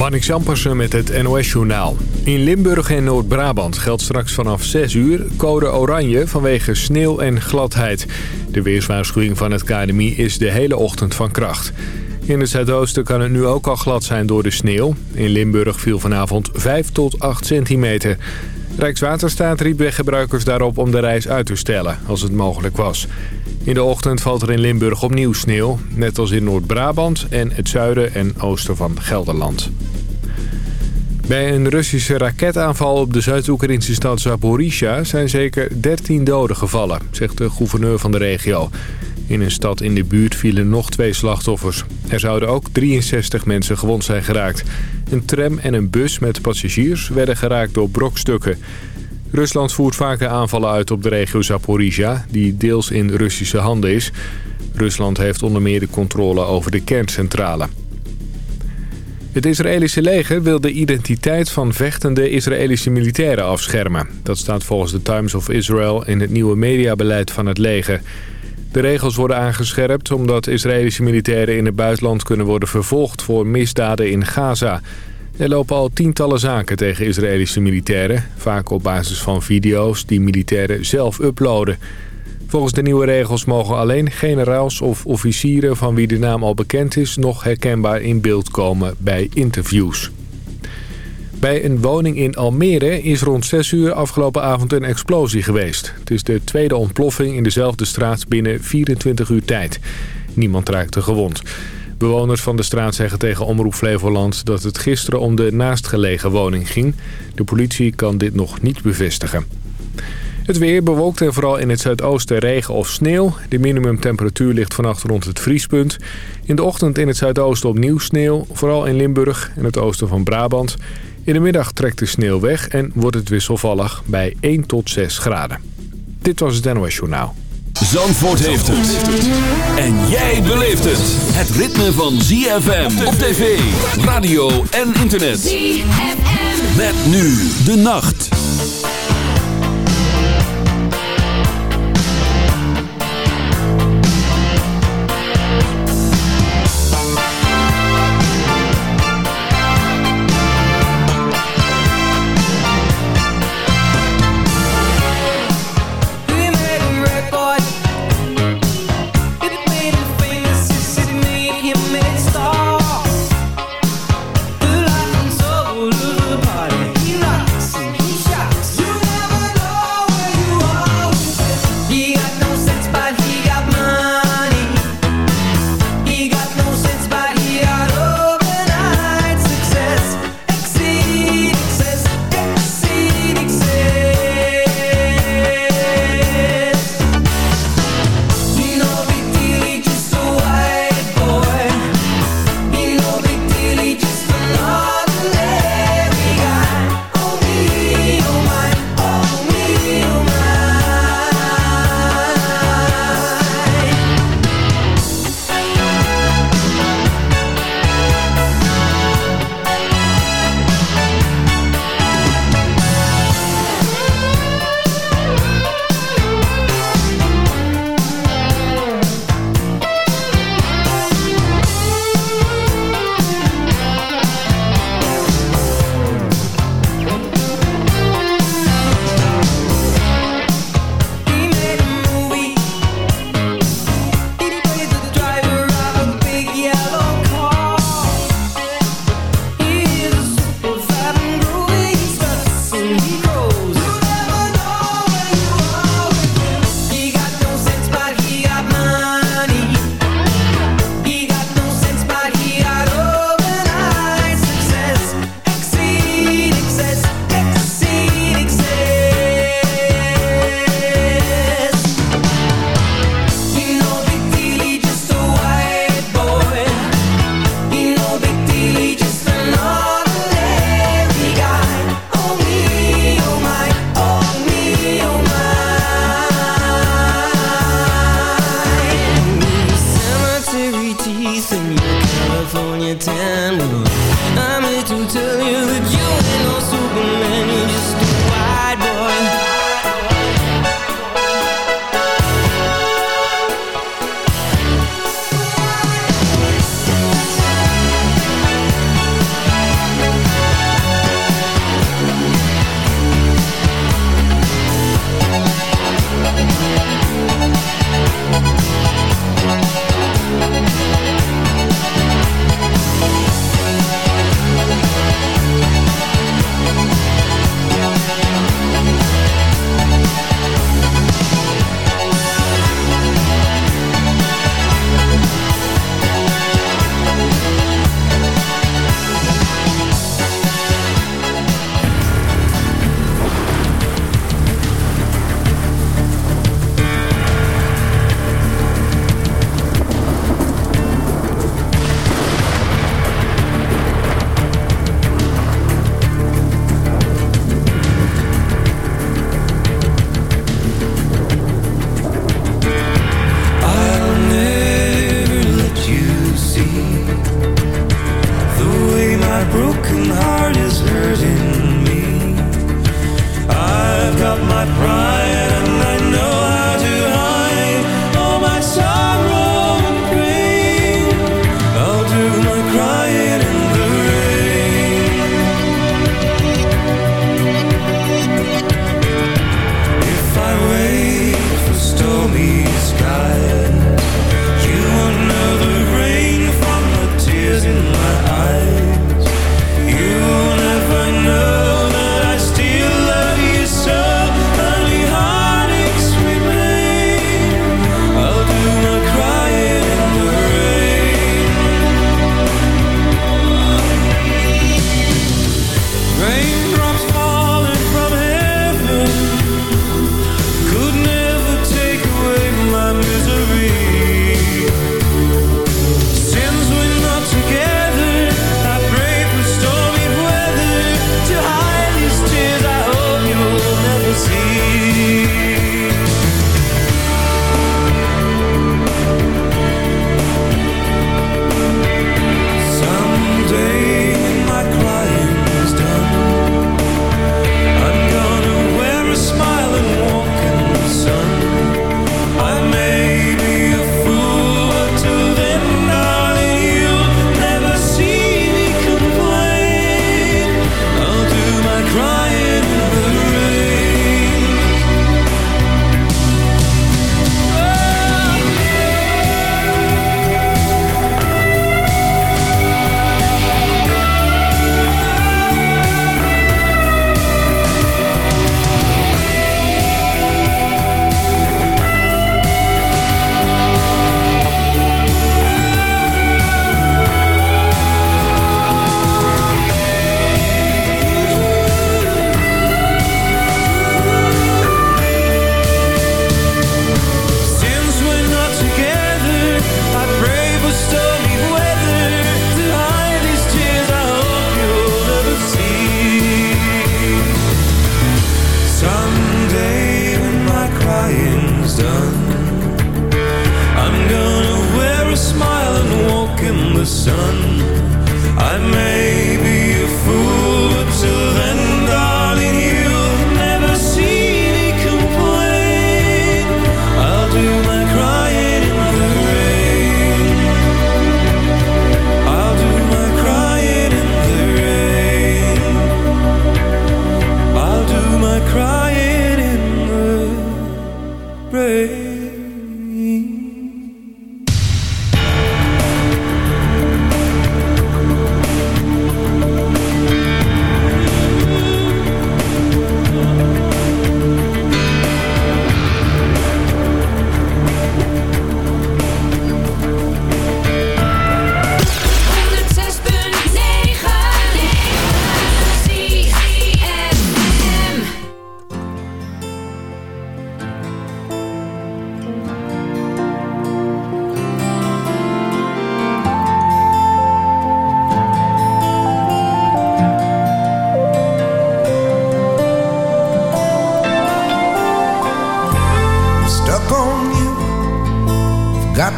Marnix Jampersen met het NOS-journaal. In Limburg en Noord-Brabant geldt straks vanaf 6 uur code oranje vanwege sneeuw en gladheid. De weerswaarschuwing van het KNMI is de hele ochtend van kracht. In het zuidoosten kan het nu ook al glad zijn door de sneeuw. In Limburg viel vanavond 5 tot 8 centimeter. Rijkswaterstaat riep weggebruikers daarop om de reis uit te stellen, als het mogelijk was. In de ochtend valt er in Limburg opnieuw sneeuw, net als in Noord-Brabant en het zuiden en oosten van Gelderland. Bij een Russische raketaanval op de Zuid-Oekraïnse stad Zaporizhia zijn zeker 13 doden gevallen, zegt de gouverneur van de regio. In een stad in de buurt vielen nog twee slachtoffers. Er zouden ook 63 mensen gewond zijn geraakt. Een tram en een bus met passagiers werden geraakt door brokstukken. Rusland voert vaker aanvallen uit op de regio Zaporizhia, die deels in Russische handen is. Rusland heeft onder meer de controle over de kerncentrale. Het Israëlische leger wil de identiteit van vechtende Israëlische militairen afschermen. Dat staat volgens de Times of Israel in het nieuwe mediabeleid van het leger. De regels worden aangescherpt omdat Israëlische militairen in het buitenland kunnen worden vervolgd voor misdaden in Gaza. Er lopen al tientallen zaken tegen Israëlische militairen, vaak op basis van video's die militairen zelf uploaden. Volgens de nieuwe regels mogen alleen generaals of officieren van wie de naam al bekend is... nog herkenbaar in beeld komen bij interviews. Bij een woning in Almere is rond 6 uur afgelopen avond een explosie geweest. Het is de tweede ontploffing in dezelfde straat binnen 24 uur tijd. Niemand raakte gewond. Bewoners van de straat zeggen tegen Omroep Flevoland dat het gisteren om de naastgelegen woning ging. De politie kan dit nog niet bevestigen. Het weer bewolkt en vooral in het zuidoosten regen of sneeuw. De minimumtemperatuur ligt vannacht rond het vriespunt. In de ochtend in het zuidoosten opnieuw sneeuw, vooral in Limburg en het oosten van Brabant. In de middag trekt de sneeuw weg en wordt het wisselvallig bij 1 tot 6 graden. Dit was het NOS Journaal. Zandvoort heeft het. En jij beleeft het. Het ritme van ZFM op tv, radio en internet. ZFM. Met nu de nacht.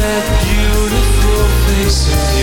That beautiful face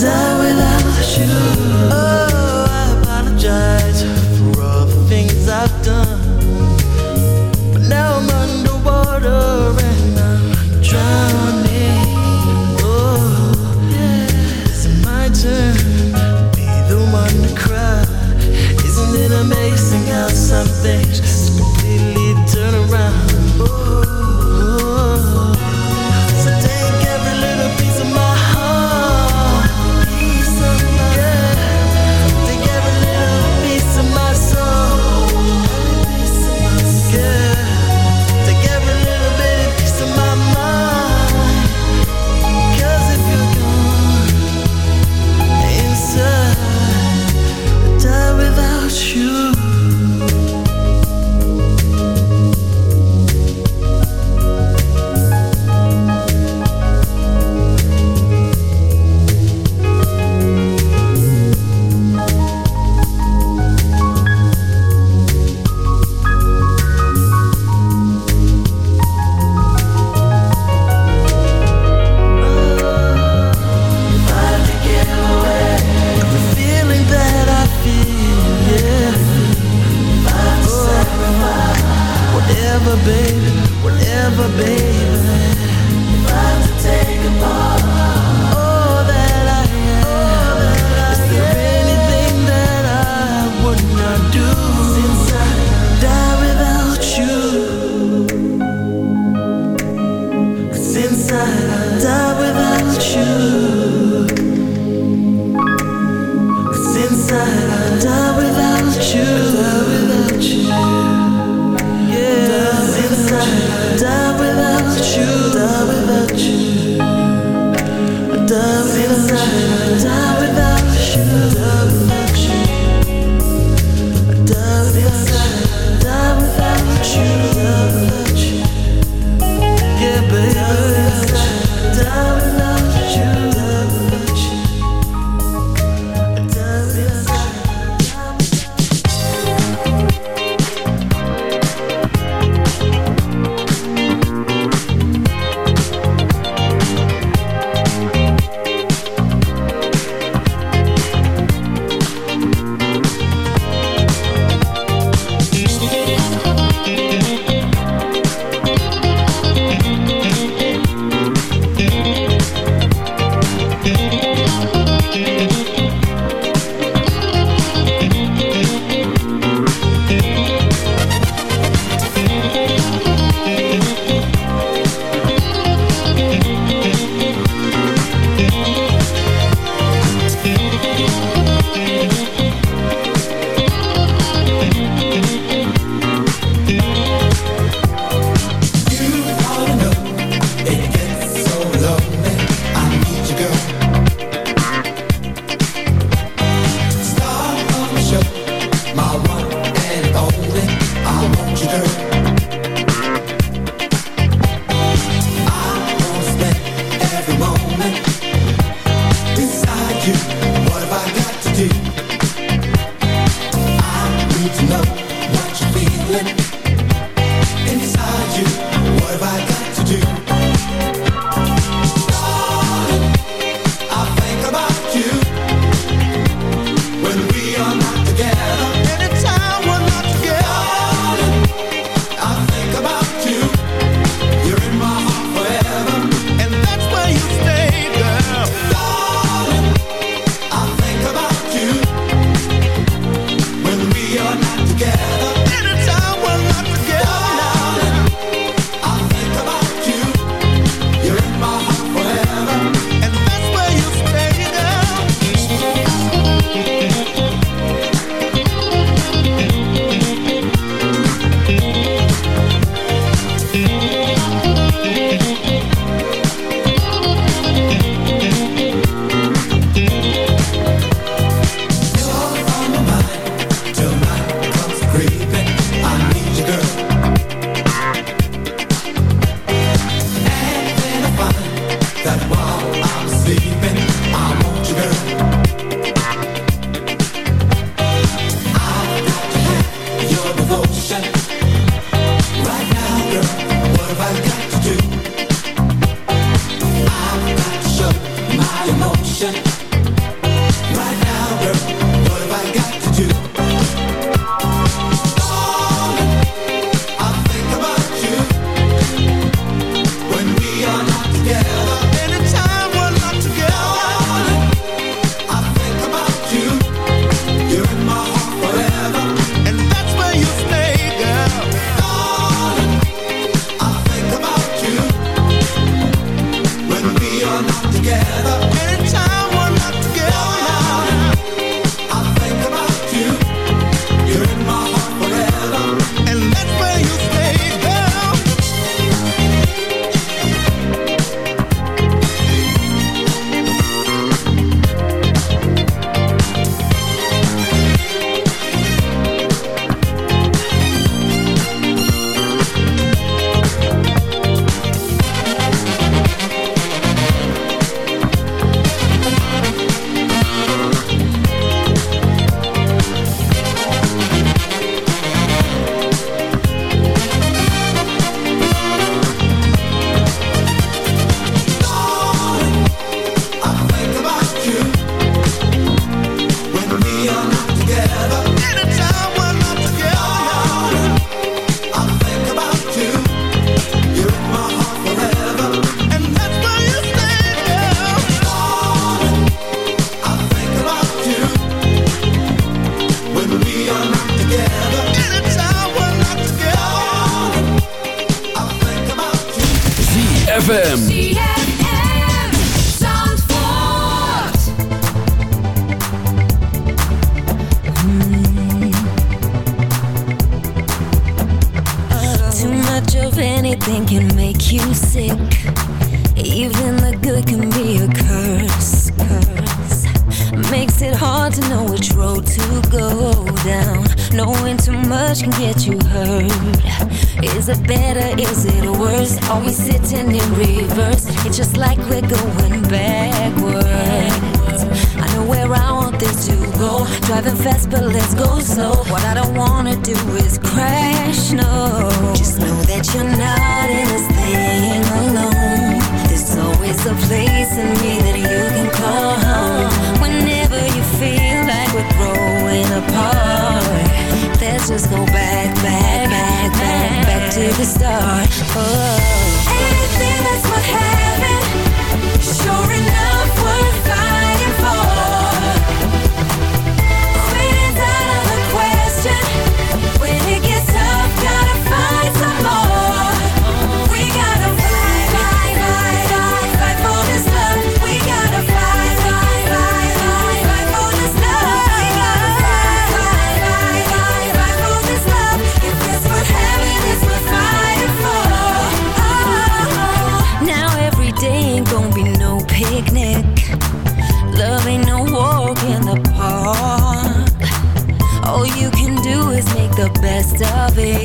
die without you. Oh.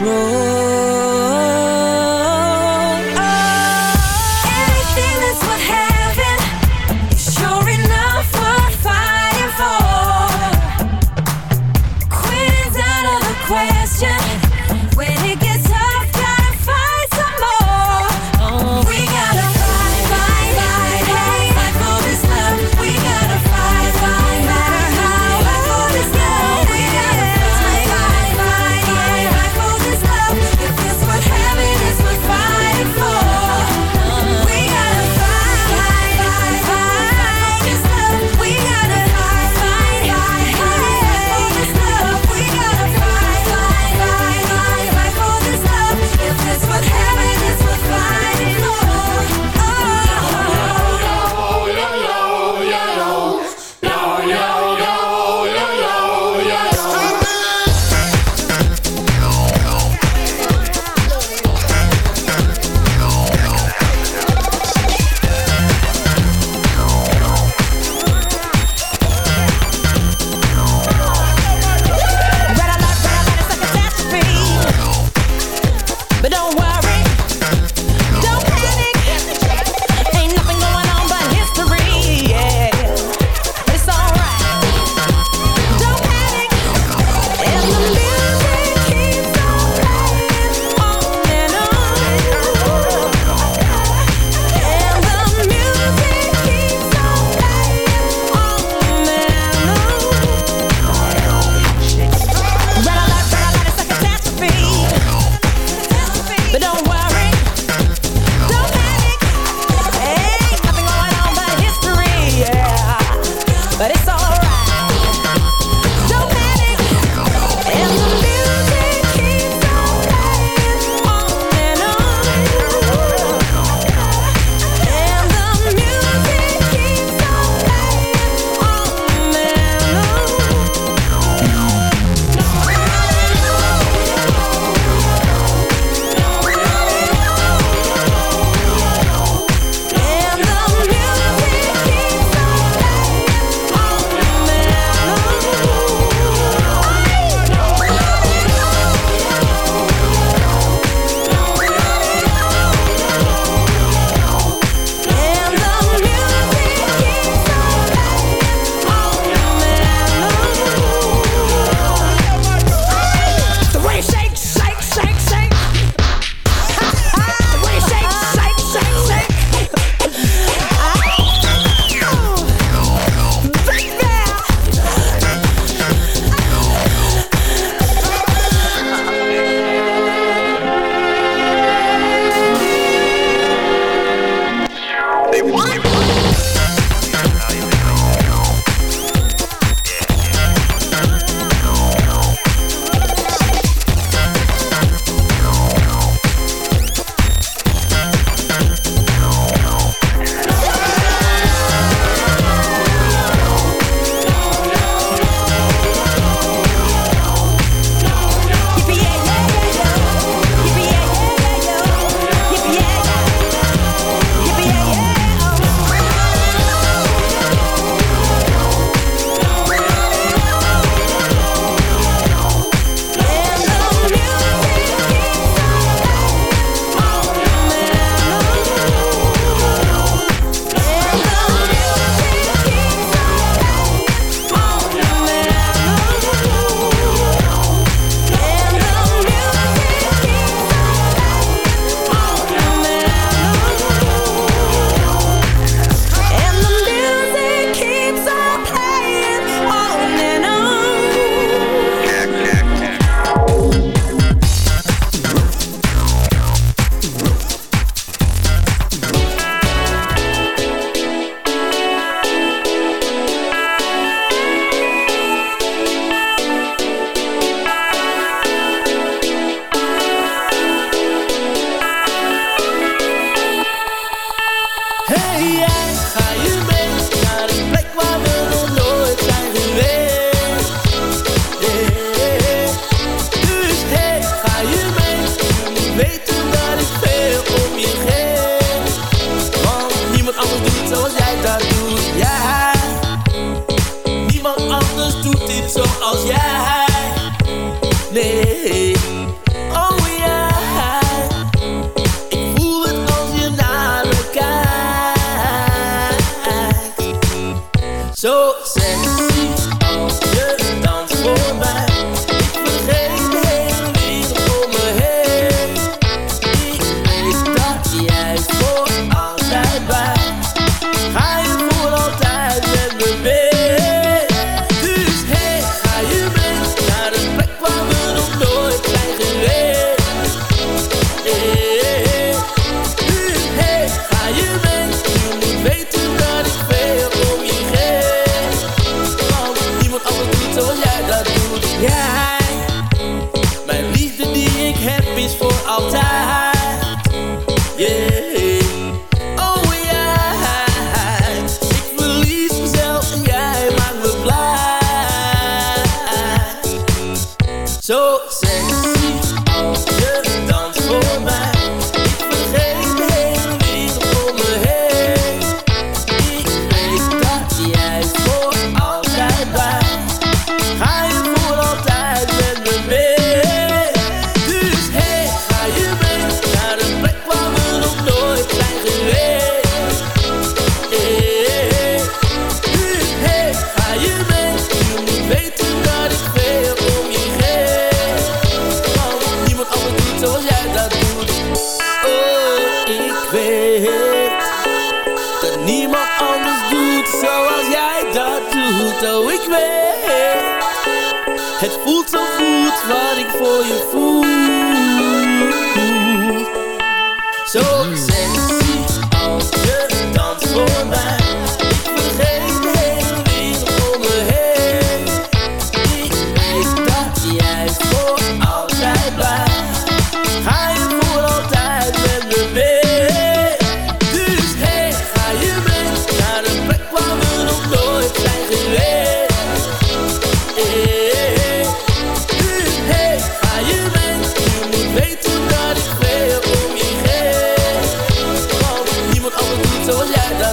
road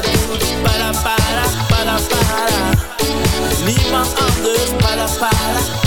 been on my mind